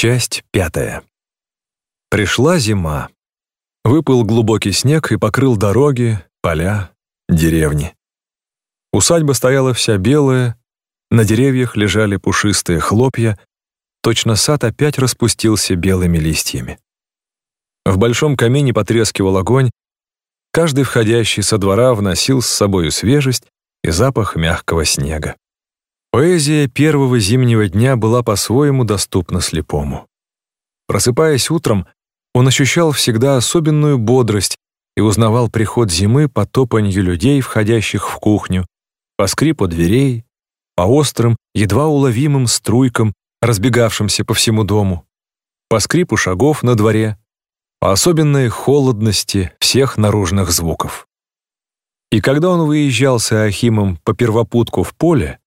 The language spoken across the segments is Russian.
Часть пятая. Пришла зима. Выпал глубокий снег и покрыл дороги, поля, деревни. Усадьба стояла вся белая, на деревьях лежали пушистые хлопья, точно сад опять распустился белыми листьями. В большом камине потрескивал огонь, каждый входящий со двора вносил с собою свежесть и запах мягкого снега. Поэзия первого зимнего дня была по-своему доступна слепому. Просыпаясь утром, он ощущал всегда особенную бодрость и узнавал приход зимы по топанью людей, входящих в кухню, по скрипу дверей, по острым, едва уловимым струйкам, разбегавшимся по всему дому, по скрипу шагов на дворе, по особенной холодности всех наружных звуков. И когда он выезжал с Ахимом по первопутку в поле,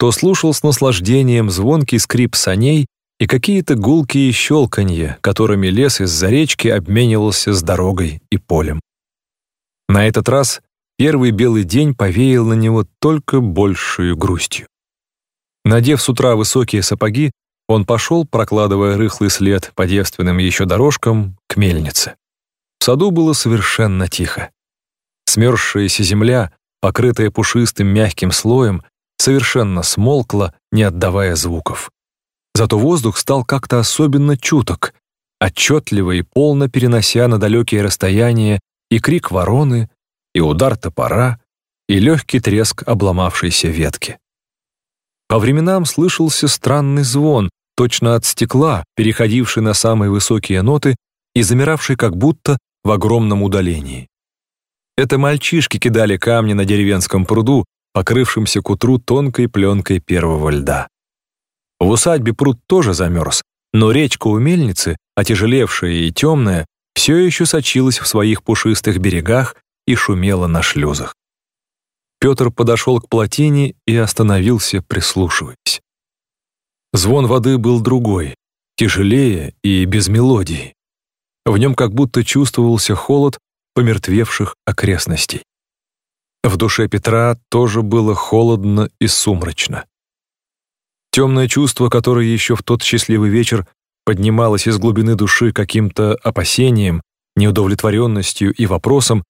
то слушал с наслаждением звонкий скрип саней и какие-то гулкие щелканье, которыми лес из-за речки обменивался с дорогой и полем. На этот раз первый белый день повеял на него только большую грустью. Надев с утра высокие сапоги, он пошел, прокладывая рыхлый след по девственным еще дорожкам, к мельнице. В саду было совершенно тихо. Смерзшаяся земля, покрытая пушистым мягким слоем, совершенно смолкла, не отдавая звуков. Зато воздух стал как-то особенно чуток, отчетливо и полно перенося на далекие расстояния и крик вороны, и удар топора, и легкий треск обломавшейся ветки. По временам слышался странный звон, точно от стекла, переходивший на самые высокие ноты и замиравший как будто в огромном удалении. Это мальчишки кидали камни на деревенском пруду, покрывшимся к утру тонкой пленкой первого льда. В усадьбе пруд тоже замерз, но речка у мельницы, отяжелевшая и темная, все еще сочилась в своих пушистых берегах и шумела на шлюзах. Петр подошел к плотине и остановился, прислушиваясь. Звон воды был другой, тяжелее и без мелодии. В нем как будто чувствовался холод помертвевших окрестностей. В душе Петра тоже было холодно и сумрачно. Темное чувство, которое еще в тот счастливый вечер поднималось из глубины души каким-то опасением, неудовлетворенностью и вопросом,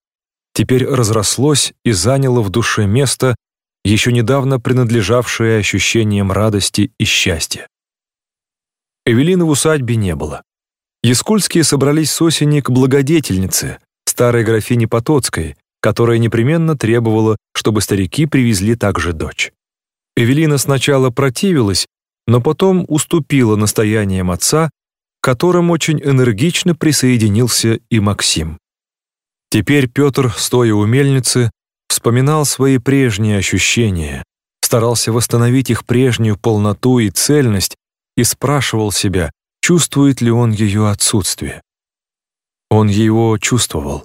теперь разрослось и заняло в душе место, еще недавно принадлежавшее ощущениям радости и счастья. Эвелины в усадьбе не было. Яскульские собрались с осени к благодетельнице, старой графине Потоцкой, которая непременно требовала, чтобы старики привезли также дочь. Эвелина сначала противилась, но потом уступила настояниям отца, к которым очень энергично присоединился и Максим. Теперь Петр, стоя у мельницы, вспоминал свои прежние ощущения, старался восстановить их прежнюю полноту и цельность и спрашивал себя, чувствует ли он ее отсутствие. Он его чувствовал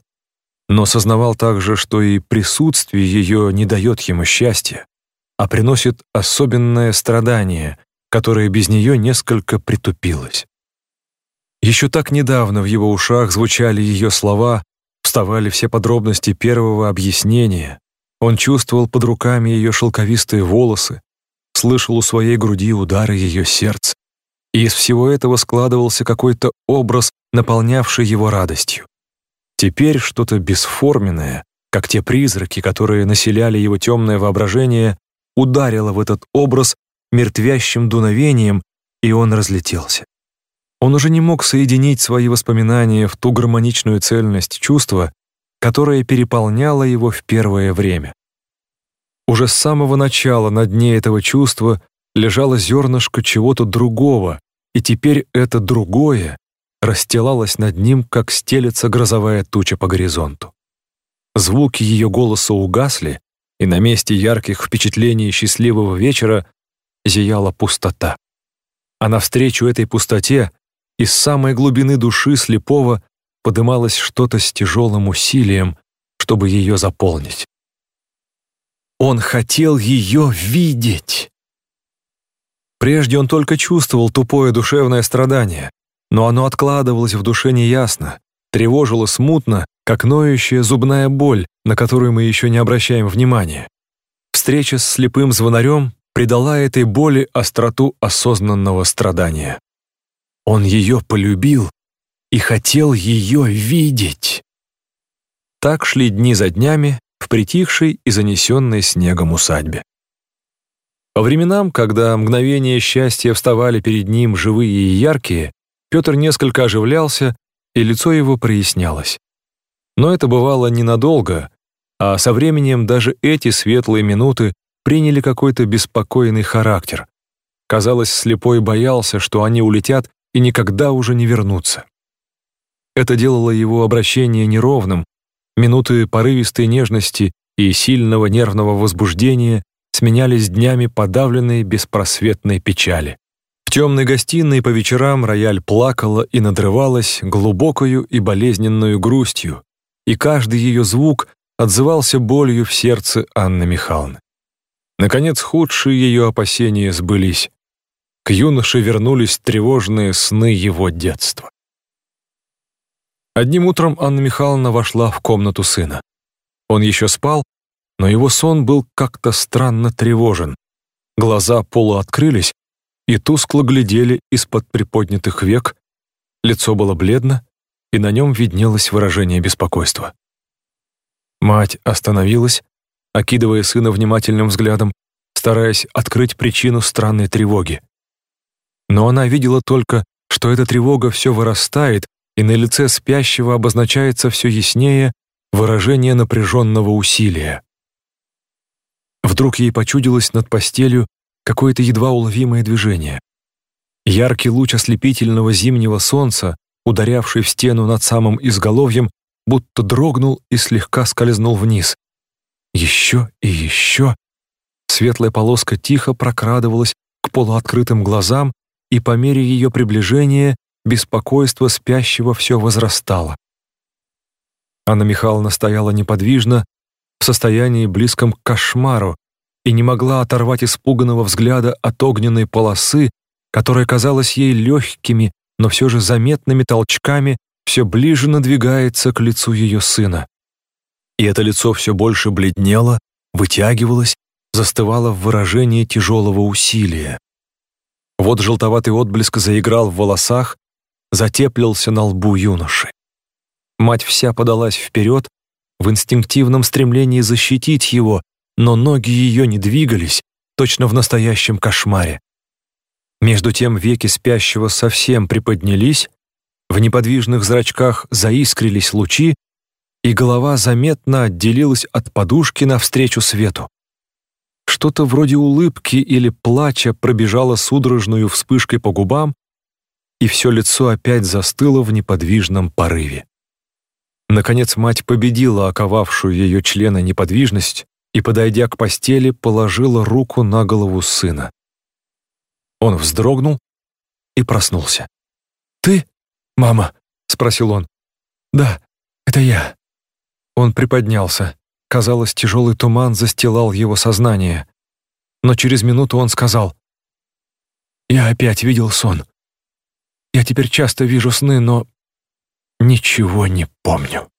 но сознавал также, что и присутствие ее не дает ему счастья, а приносит особенное страдание, которое без нее несколько притупилось. Еще так недавно в его ушах звучали ее слова, вставали все подробности первого объяснения. Он чувствовал под руками ее шелковистые волосы, слышал у своей груди удары ее сердца. И из всего этого складывался какой-то образ, наполнявший его радостью. Теперь что-то бесформенное, как те призраки, которые населяли его темное воображение, ударило в этот образ мертвящим дуновением, и он разлетелся. Он уже не мог соединить свои воспоминания в ту гармоничную цельность чувства, которая переполняла его в первое время. Уже с самого начала на дне этого чувства лежало зернышко чего-то другого, и теперь это другое расстилалась над ним, как стелется грозовая туча по горизонту. Звуки ее голоса угасли, и на месте ярких впечатлений счастливого вечера зияла пустота. А навстречу этой пустоте из самой глубины души слепого подымалось что-то с тяжелым усилием, чтобы ее заполнить. Он хотел ее видеть. Прежде он только чувствовал тупое душевное страдание, но оно откладывалось в душе неясно, тревожило смутно, как ноющая зубная боль, на которую мы еще не обращаем внимания. Встреча с слепым звонарем придала этой боли остроту осознанного страдания. Он ее полюбил и хотел ее видеть. Так шли дни за днями в притихшей и занесенной снегом усадьбе. По временам, когда мгновения счастья вставали перед ним живые и яркие, Петр несколько оживлялся, и лицо его прояснялось. Но это бывало ненадолго, а со временем даже эти светлые минуты приняли какой-то беспокойный характер. Казалось, слепой боялся, что они улетят и никогда уже не вернутся. Это делало его обращение неровным, минуты порывистой нежности и сильного нервного возбуждения сменялись днями подавленной беспросветной печали. Темной гостиной по вечерам рояль плакала и надрывалась глубокою и болезненную грустью, и каждый ее звук отзывался болью в сердце Анны Михайловны. Наконец, худшие ее опасения сбылись. К юноше вернулись тревожные сны его детства. Одним утром Анна Михайловна вошла в комнату сына. Он еще спал, но его сон был как-то странно тревожен. Глаза полуоткрылись и тускло глядели из-под приподнятых век, лицо было бледно, и на нем виднелось выражение беспокойства. Мать остановилась, окидывая сына внимательным взглядом, стараясь открыть причину странной тревоги. Но она видела только, что эта тревога все вырастает, и на лице спящего обозначается все яснее выражение напряженного усилия. Вдруг ей почудилось над постелью какое-то едва уловимое движение. Яркий луч ослепительного зимнего солнца, ударявший в стену над самым изголовьем, будто дрогнул и слегка скользнул вниз. Еще и еще. Светлая полоска тихо прокрадывалась к полуоткрытым глазам, и по мере ее приближения беспокойство спящего все возрастало. Анна Михайловна стояла неподвижно, в состоянии близком к кошмару, и не могла оторвать испуганного взгляда от огненной полосы, которая казалась ей легкими, но все же заметными толчками все ближе надвигается к лицу ее сына. И это лицо все больше бледнело, вытягивалось, застывало в выражении тяжелого усилия. Вот желтоватый отблеск заиграл в волосах, затеплился на лбу юноши. Мать вся подалась вперед, в инстинктивном стремлении защитить его, но ноги ее не двигались, точно в настоящем кошмаре. Между тем веки спящего совсем приподнялись, в неподвижных зрачках заискрились лучи, и голова заметно отделилась от подушки навстречу свету. Что-то вроде улыбки или плача пробежало судорожную вспышкой по губам, и все лицо опять застыло в неподвижном порыве. Наконец мать победила оковавшую ее члена неподвижность и, подойдя к постели, положила руку на голову сына. Он вздрогнул и проснулся. «Ты, мама?» — спросил он. «Да, это я». Он приподнялся. Казалось, тяжелый туман застилал его сознание. Но через минуту он сказал. «Я опять видел сон. Я теперь часто вижу сны, но ничего не помню».